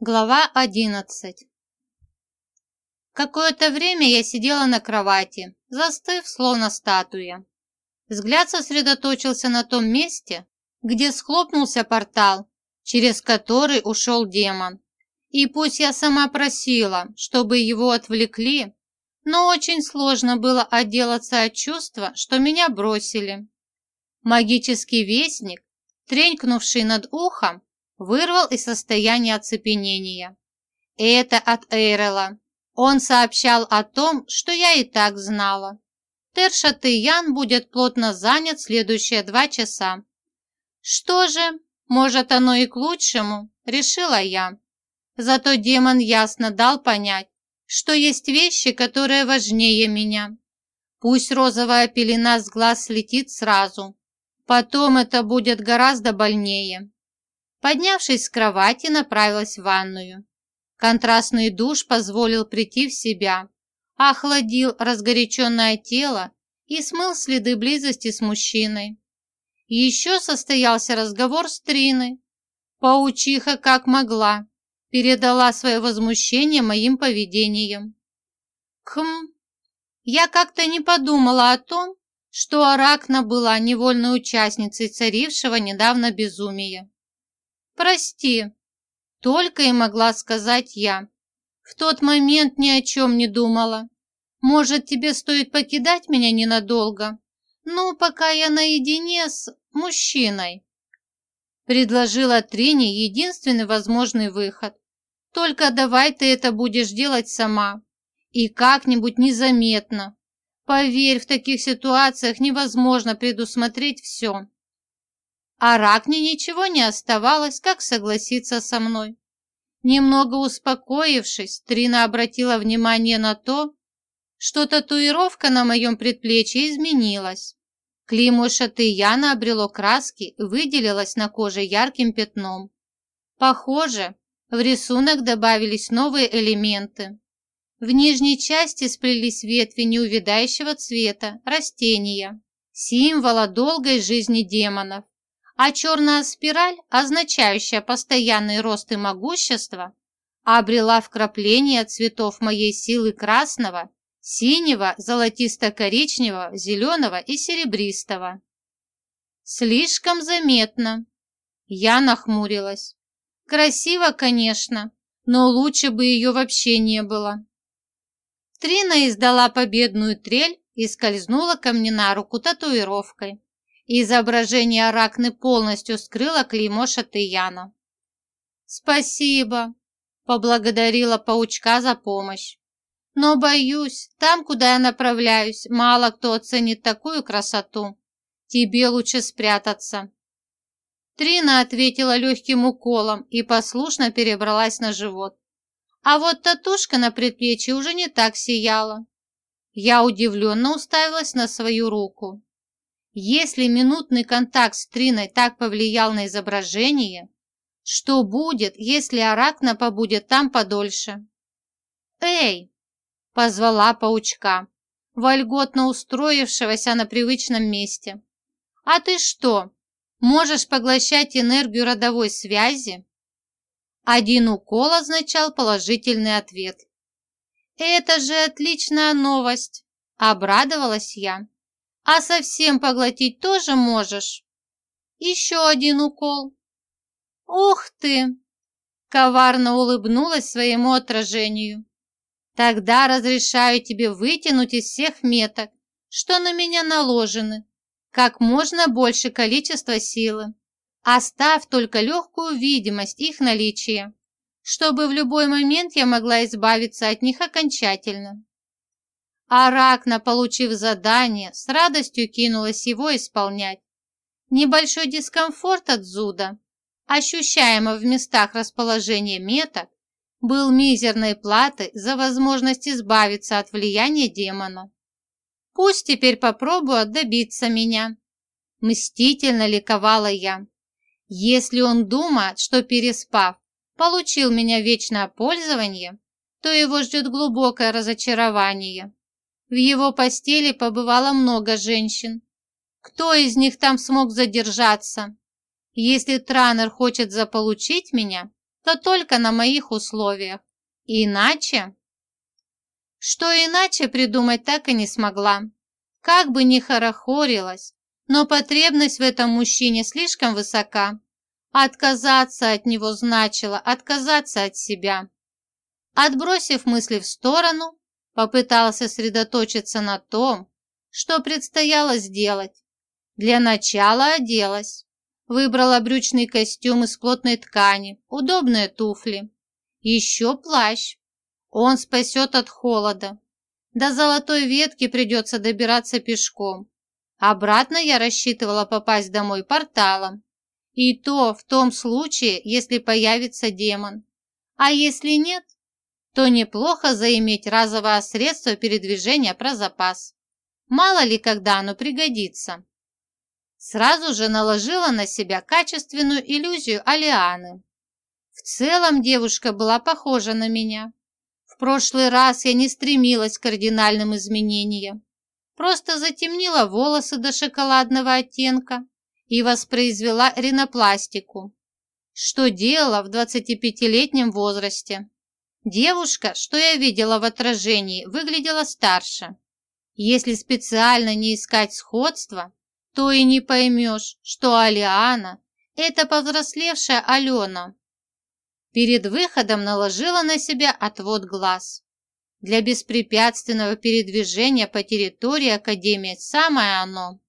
Глава 11 Какое-то время я сидела на кровати, застыв, словно статуя. Взгляд сосредоточился на том месте, где схлопнулся портал, через который ушел демон. И пусть я сама просила, чтобы его отвлекли, но очень сложно было отделаться от чувства, что меня бросили. Магический вестник, тренькнувший над ухом, вырвал из состояния оцепенения. Это от Эйрела. Он сообщал о том, что я и так знала. Тершатыян будет плотно занят следующие два часа. Что же, может оно и к лучшему, решила я. Зато демон ясно дал понять, что есть вещи, которые важнее меня. Пусть розовая пелена с глаз слетит сразу. Потом это будет гораздо больнее. Поднявшись с кровати, направилась в ванную. Контрастный душ позволил прийти в себя, охладил разгоряченное тело и смыл следы близости с мужчиной. Еще состоялся разговор с Триной. Паучиха как могла, передала свое возмущение моим поведением. Хм, я как-то не подумала о том, что Аракна была невольной участницей царившего недавно безумия. «Прости», — только и могла сказать я. «В тот момент ни о чем не думала. Может, тебе стоит покидать меня ненадолго? Ну, пока я наедине с мужчиной». Предложила Трине единственный возможный выход. «Только давай ты это будешь делать сама. И как-нибудь незаметно. Поверь, в таких ситуациях невозможно предусмотреть все. А Ракне ничего не оставалось, как согласиться со мной. Немного успокоившись, Трина обратила внимание на то, что татуировка на моем предплечье изменилась. Клеймо Шатыяна обрело краски и выделилось на коже ярким пятном. Похоже, в рисунок добавились новые элементы. В нижней части сплелись ветви неувядающего цвета, растения, символа долгой жизни демонов а черная спираль, означающая постоянный рост и могущество, обрела вкрапление цветов моей силы красного, синего, золотисто-коричневого, зеленого и серебристого. Слишком заметно. Я нахмурилась. Красиво, конечно, но лучше бы ее вообще не было. Трина издала победную трель и скользнула ко мне на руку татуировкой. Изображение Аракны полностью скрыло клеймо Шатыяна. «Спасибо», – поблагодарила паучка за помощь. «Но, боюсь, там, куда я направляюсь, мало кто оценит такую красоту. Тебе лучше спрятаться». Трина ответила легким уколом и послушно перебралась на живот. А вот татушка на предплечье уже не так сияла. Я удивленно уставилась на свою руку. Если минутный контакт с Триной так повлиял на изображение, что будет, если Аракна побудет там подольше? «Эй!» – позвала паучка, вольготно устроившегося на привычном месте. «А ты что, можешь поглощать энергию родовой связи?» Один укол означал положительный ответ. «Это же отличная новость!» – обрадовалась я. А совсем поглотить тоже можешь? Еще один укол. Ух ты! Коварно улыбнулась своему отражению. Тогда разрешаю тебе вытянуть из всех меток, что на меня наложены, как можно больше количества силы. Оставь только легкую видимость их наличия, чтобы в любой момент я могла избавиться от них окончательно. Аракна, получив задание, с радостью кинулась его исполнять. Небольшой дискомфорт от зуда, ощущаемый в местах расположения меток, был мизерной платой за возможность избавиться от влияния демона. Пусть теперь попробует добиться меня. Мстительно ликовала я. Если он думает, что переспав, получил меня вечное пользование, то его ждет глубокое разочарование. В его постели побывало много женщин. Кто из них там смог задержаться? Если Транер хочет заполучить меня, то только на моих условиях. Иначе... Что иначе придумать так и не смогла. Как бы ни хорохорилась, но потребность в этом мужчине слишком высока. Отказаться от него значило отказаться от себя. Отбросив мысли в сторону, попытался сосредоточиться на том, что предстояло сделать. Для начала оделась. Выбрала брючный костюм из плотной ткани, удобные туфли. Еще плащ. Он спасет от холода. До золотой ветки придется добираться пешком. Обратно я рассчитывала попасть домой порталом. И то в том случае, если появится демон. А если нет, то неплохо заиметь разовое средство передвижения про запас. Мало ли, когда оно пригодится. Сразу же наложила на себя качественную иллюзию Алианы. В целом девушка была похожа на меня. В прошлый раз я не стремилась к кардинальным изменениям. Просто затемнила волосы до шоколадного оттенка и воспроизвела ринопластику, что делала в 25-летнем возрасте. Девушка, что я видела в отражении, выглядела старше. Если специально не искать сходства, то и не поймешь, что Алиана – это повзрослевшая Алена. Перед выходом наложила на себя отвод глаз. Для беспрепятственного передвижения по территории Академии самое оно.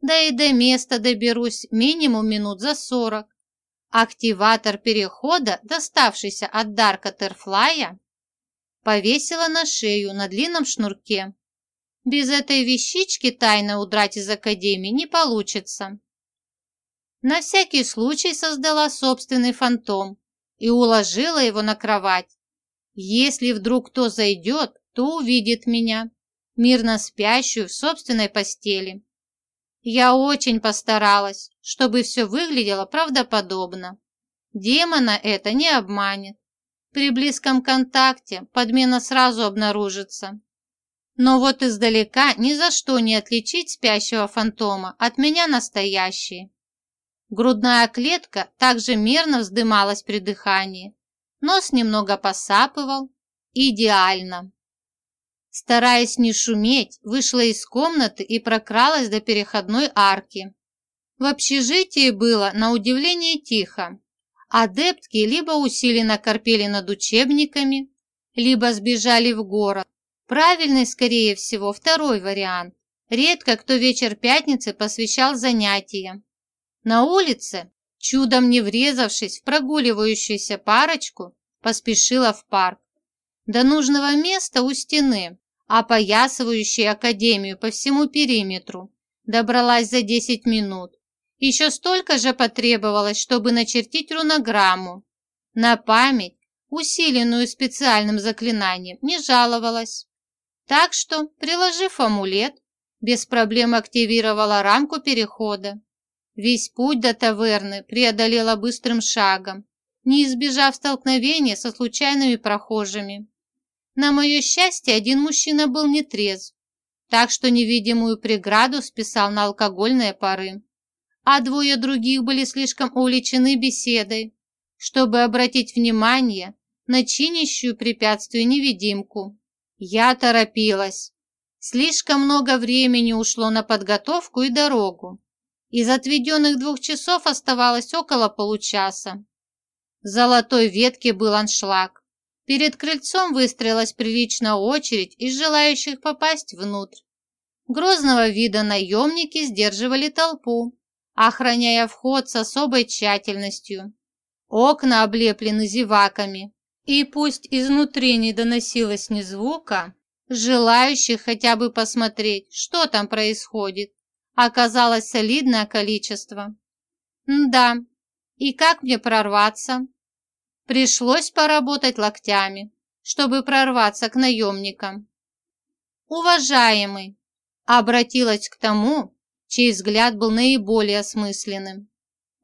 Да и до места доберусь минимум минут за сорок. Активатор перехода, доставшийся от Дарка Терфлая, повесила на шею на длинном шнурке. Без этой вещички тайно удрать из Академии не получится. На всякий случай создала собственный фантом и уложила его на кровать. Если вдруг кто зайдет, то увидит меня, мирно спящую в собственной постели. Я очень постаралась, чтобы все выглядело правдоподобно. Демона это не обманет. При близком контакте подмена сразу обнаружится. Но вот издалека ни за что не отличить спящего фантома от меня настоящей. Грудная клетка также мерно вздымалась при дыхании. Нос немного посапывал. Идеально. Стараясь не шуметь, вышла из комнаты и прокралась до переходной арки. В общежитии было, на удивление, тихо. Адептки либо усиленно корпели над учебниками, либо сбежали в город, Правильный, скорее всего, второй вариант. Редко кто вечер пятницы посвящал занятия. На улице, чудом не врезавшись в прогуливающуюся парочку, поспешила в парк. До нужного места у стены, опоясывающей академию по всему периметру, добралась за 10 минут. Еще столько же потребовалось, чтобы начертить рунограмму. На память, усиленную специальным заклинанием, не жаловалась. Так что, приложив амулет, без проблем активировала рамку перехода. Весь путь до таверны преодолела быстрым шагом, не избежав столкновения со случайными прохожими. На мое счастье, один мужчина был нетрезв, так что невидимую преграду списал на алкогольные пары, а двое других были слишком увлечены беседой, чтобы обратить внимание на чинящую препятствие невидимку. Я торопилась. Слишком много времени ушло на подготовку и дорогу. Из отведенных двух часов оставалось около получаса. В золотой ветке был аншлаг. Перед крыльцом выстроилась приличная очередь из желающих попасть внутрь. Грозного вида наемники сдерживали толпу, охраняя вход с особой тщательностью. Окна облеплены зеваками, и пусть изнутри не доносилось ни звука, желающих хотя бы посмотреть, что там происходит, оказалось солидное количество. да, и как мне прорваться? Пришлось поработать локтями, чтобы прорваться к наемникам. «Уважаемый!» обратилась к тому, чей взгляд был наиболее осмысленным.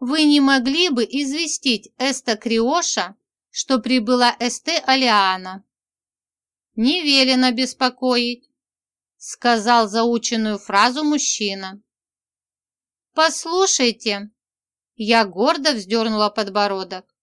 «Вы не могли бы известить Эста Криоша что прибыла Эсте Алиана. «Не велено беспокоить», — сказал заученную фразу мужчина. «Послушайте», — я гордо вздернула подбородок,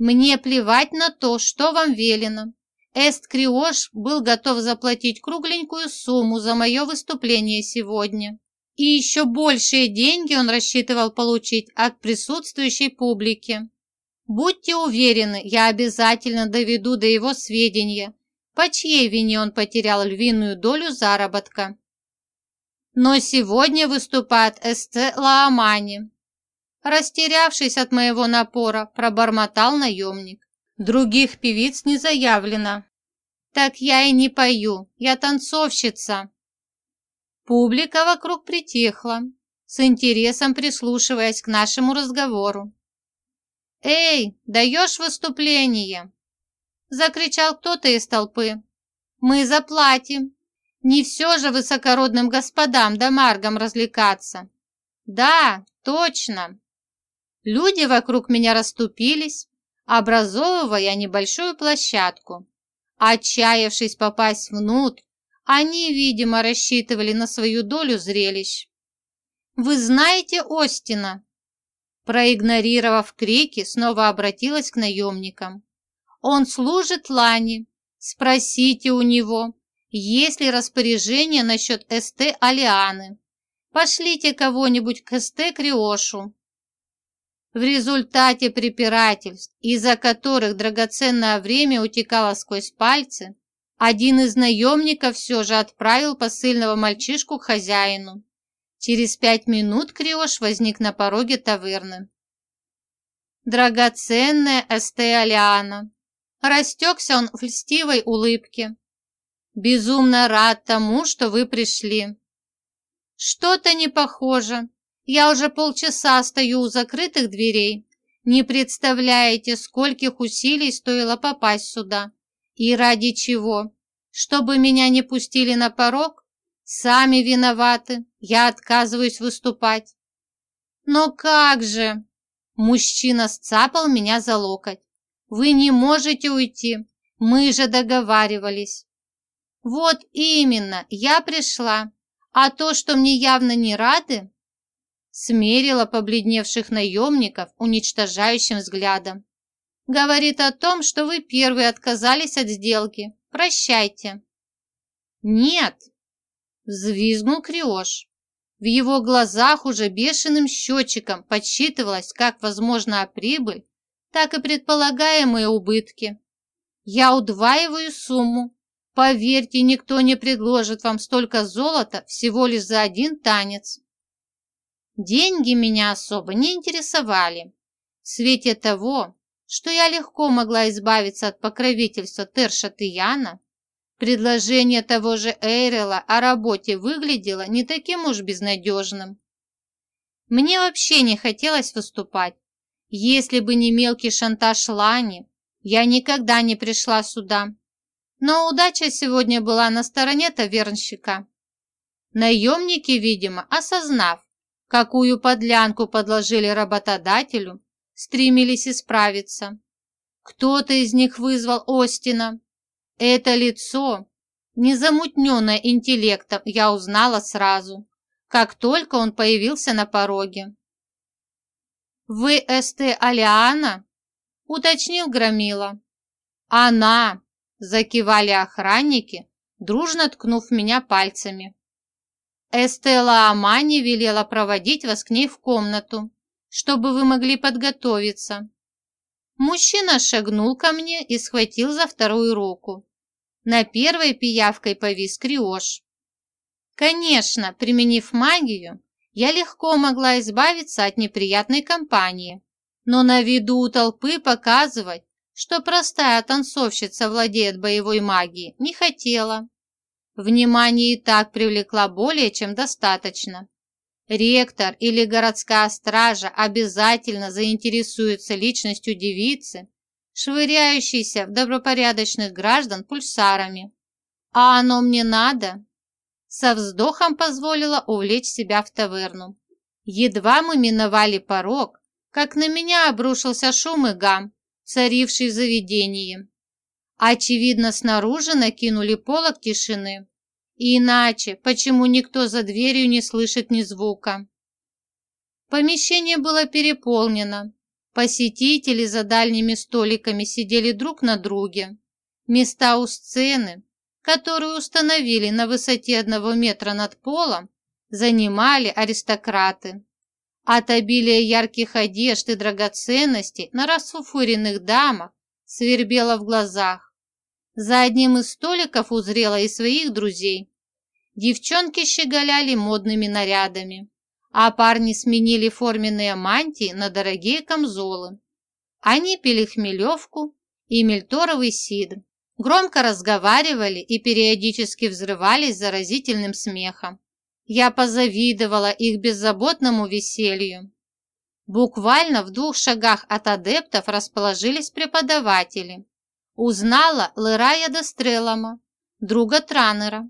Мне плевать на то, что вам велено. Эст Криош был готов заплатить кругленькую сумму за мое выступление сегодня. И еще большие деньги он рассчитывал получить от присутствующей публики. Будьте уверены, я обязательно доведу до его сведения, по чьей вине он потерял львиную долю заработка. Но сегодня выступает Эсте Лаамани. Растерявшись от моего напора, пробормотал наемник. Других певиц не заявлено. Так я и не пою, я танцовщица. Публика вокруг притихла, с интересом прислушиваясь к нашему разговору. «Эй, даешь выступление?» Закричал кто-то из толпы. «Мы заплатим. Не все же высокородным господам да маргам развлекаться». «Да, точно». Люди вокруг меня расступились, образовывая небольшую площадку. Отчаявшись попасть внутрь, они, видимо, рассчитывали на свою долю зрелищ. «Вы знаете Остина?» Проигнорировав крики, снова обратилась к наемникам. «Он служит Лане. Спросите у него, есть ли распоряжение насчет СТ Алианы. Пошлите кого-нибудь к СТ Криошу». В результате препирательств, из-за которых драгоценное время утекало сквозь пальцы, один из наемников все же отправил посыльного мальчишку к хозяину. Через пять минут Криош возник на пороге таверны. Драгоценная Эстеалиана. Растекся он в льстивой улыбке. Безумно рад тому, что вы пришли. Что-то не похоже. Я уже полчаса стою у закрытых дверей. Не представляете, скольких усилий стоило попасть сюда. И ради чего? Чтобы меня не пустили на порог? Сами виноваты, я отказываюсь выступать. Но как же? Мужчина сцапал меня за локоть. Вы не можете уйти, мы же договаривались. Вот именно, я пришла, а то, что мне явно не рады, смерила побледневших наемников уничтожающим взглядом. Говорит о том, что вы первые отказались от сделки. Прощайте. Нет, Взвизгнул Криош. В его глазах уже бешеным счетчиком подсчитывалась как возможная прибыль, так и предполагаемые убытки. Я удваиваю сумму. Поверьте, никто не предложит вам столько золота всего лишь за один танец. Деньги меня особо не интересовали. В свете того, что я легко могла избавиться от покровительства Терша Тияна, Предложение того же Эйрела о работе выглядело не таким уж безнадежным. Мне вообще не хотелось выступать. Если бы не мелкий шантаж Лани, я никогда не пришла сюда. Но удача сегодня была на стороне тавернщика. Наемники, видимо, осознав, какую подлянку подложили работодателю, стремились исправиться. Кто-то из них вызвал Остина, это лицо, незамутненное интеллектом, я узнала сразу, как только он появился на пороге. «Вы Эсте Алиана?» – уточнил Громила. «Она!» – закивали охранники, дружно ткнув меня пальцами. Эстела Амани велела проводить вас к ней в комнату, чтобы вы могли подготовиться. Мужчина шагнул ко мне и схватил за вторую руку. На первой пиявкой повис криош. Конечно, применив магию, я легко могла избавиться от неприятной компании, но на виду у толпы показывать, что простая танцовщица владеет боевой магией, не хотела. Внимание и так привлекла более чем достаточно. Ректор или городская стража обязательно заинтересуются личностью девицы швыряющийся в добропорядочных граждан пульсарами. А оно мне надо? Со вздохом позволила увлечь себя в таверну. Едва мы миновали порог, как на меня обрушился шум и гам, царивший в заведении. Очевидно, снаружи накинули полок тишины. Иначе, почему никто за дверью не слышит ни звука? Помещение было переполнено. Посетители за дальними столиками сидели друг на друге. Места у сцены, которую установили на высоте одного метра над полом, занимали аристократы. От обилия ярких одежд и драгоценностей на расфуфуренных дамах свербело в глазах. За одним из столиков узрела и своих друзей. Девчонки щеголяли модными нарядами, а парни сменили форменные мантии на дорогие камзолы. Они пили хмелевку и мельторовый сидр, громко разговаривали и периодически взрывались заразительным смехом. Я позавидовала их беззаботному веселью. Буквально в двух шагах от адептов расположились преподаватели. Узнала Лерая Дестрелома, друга Транера.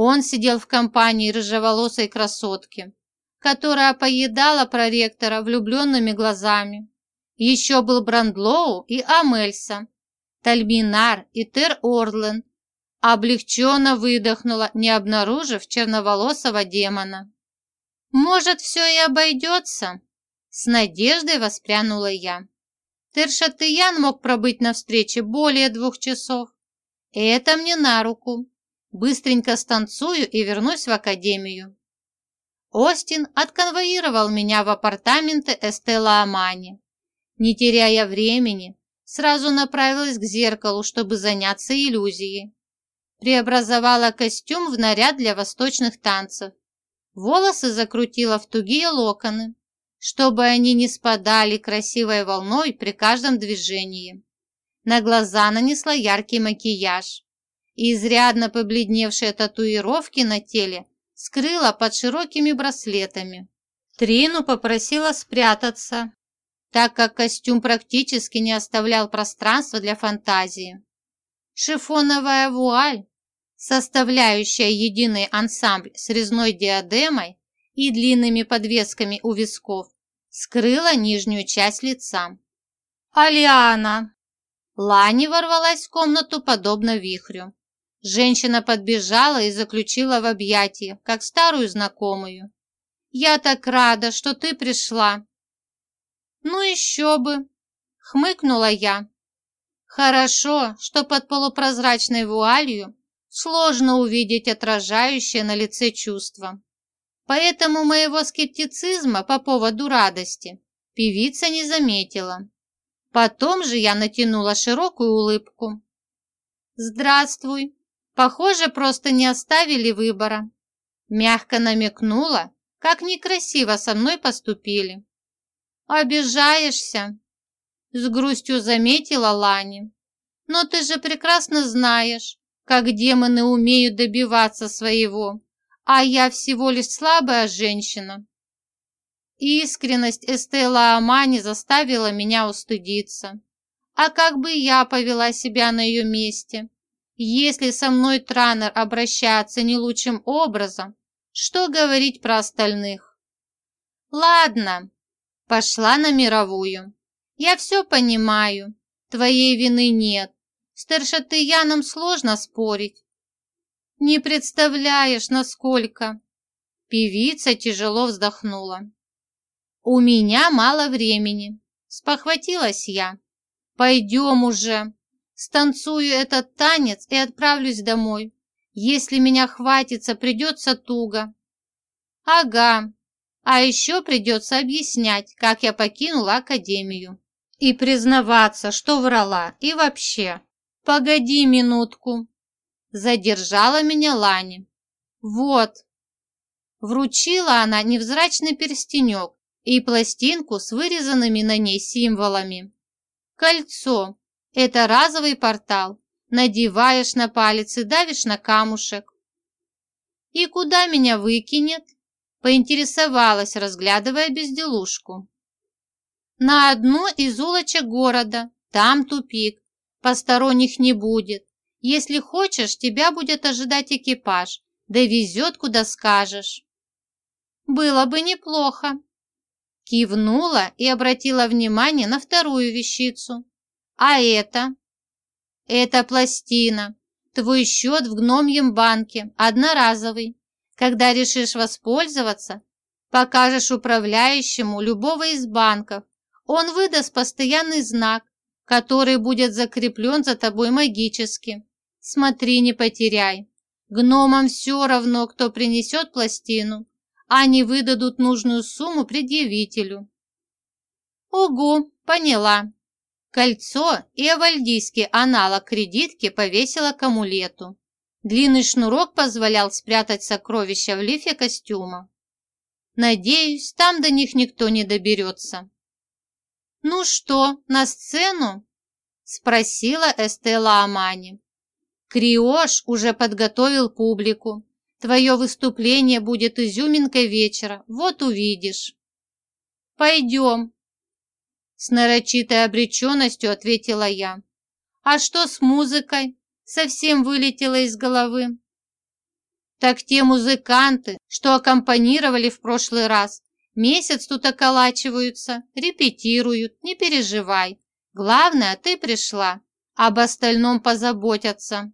Он сидел в компании рыжеволосой красотки, которая поедала проректора влюбленными глазами. Еще был Брандлоу и Амельса, Тальминар и Тер Орленд, Облегченно выдохнула, не обнаружив черноволосого демона. «Может, все и обойдется?» С надеждой воспрянула я. Тершатыян мог пробыть на встрече более двух часов. Это мне на руку. Быстренько станцую и вернусь в академию. Остин отконвоировал меня в апартаменты Эстела Амани. Не теряя времени, сразу направилась к зеркалу, чтобы заняться иллюзией преобразовала костюм в наряд для восточных танцев. Волосы закрутила в тугие локоны, чтобы они не спадали красивой волной при каждом движении. На глаза нанесла яркий макияж. И изрядно побледневшие татуировки на теле скрыла под широкими браслетами. Трину попросила спрятаться, так как костюм практически не оставлял пространства для фантазии. Шифоновая вуаль составляющая единый ансамбль с резной диадемой и длинными подвесками у висков, скрыла нижнюю часть лица. «Алиана!» Лани ворвалась в комнату подобно вихрю. Женщина подбежала и заключила в объятия, как старую знакомую. «Я так рада, что ты пришла!» «Ну еще бы!» — хмыкнула я. «Хорошо, что под полупрозрачной вуалью сложно увидеть отражающее на лице чувство. Поэтому моего скептицизма по поводу радости певица не заметила. Потом же я натянула широкую улыбку. «Здравствуй! Похоже, просто не оставили выбора». Мягко намекнула, как некрасиво со мной поступили. «Обижаешься?» С грустью заметила Лани. «Но ты же прекрасно знаешь, как демоны умеют добиваться своего, а я всего лишь слабая женщина. Искренность Эстелла Амани заставила меня устыдиться. А как бы я повела себя на ее месте? Если со мной Транер обращается не лучшим образом, что говорить про остальных? Ладно, пошла на мировую. Я все понимаю, твоей вины нет. С Тершатыяном сложно спорить. Не представляешь, насколько. Певица тяжело вздохнула. У меня мало времени. Спохватилась я. Пойдем уже. Станцую этот танец и отправлюсь домой. Если меня хватится, придется туго. Ага. А еще придется объяснять, как я покинула академию. И признаваться, что врала, и вообще. «Погоди минутку!» Задержала меня Лани. «Вот!» Вручила она невзрачный перстенек и пластинку с вырезанными на ней символами. «Кольцо – это разовый портал. Надеваешь на палец и давишь на камушек». «И куда меня выкинет?» – поинтересовалась, разглядывая безделушку. «На одну из улочек города. Там тупик. Посторонних не будет. Если хочешь, тебя будет ожидать экипаж. Довезет, куда скажешь. Было бы неплохо. Кивнула и обратила внимание на вторую вещицу. А это? Это пластина. Твой счет в гномьем банке, одноразовый. Когда решишь воспользоваться, покажешь управляющему любого из банков. Он выдаст постоянный знак, который будет закреплен за тобой магически. Смотри, не потеряй. Гномам все равно, кто принесет пластину. Они выдадут нужную сумму предъявителю. Угу, поняла. Кольцо и авальдийский аналог кредитки повесила к амулету. Длинный шнурок позволял спрятать сокровища в лифе костюма. Надеюсь, там до них никто не доберется. «Ну что, на сцену?» – спросила Эстела Амани. «Криош уже подготовил публику. Твое выступление будет изюминкой вечера, вот увидишь». «Пойдем», – с нарочитой обреченностью ответила я. «А что с музыкой? Совсем вылетело из головы». «Так те музыканты, что аккомпанировали в прошлый раз, Месяц тут околачиваются, репетируют, не переживай. Главное, ты пришла. Об остальном позаботятся.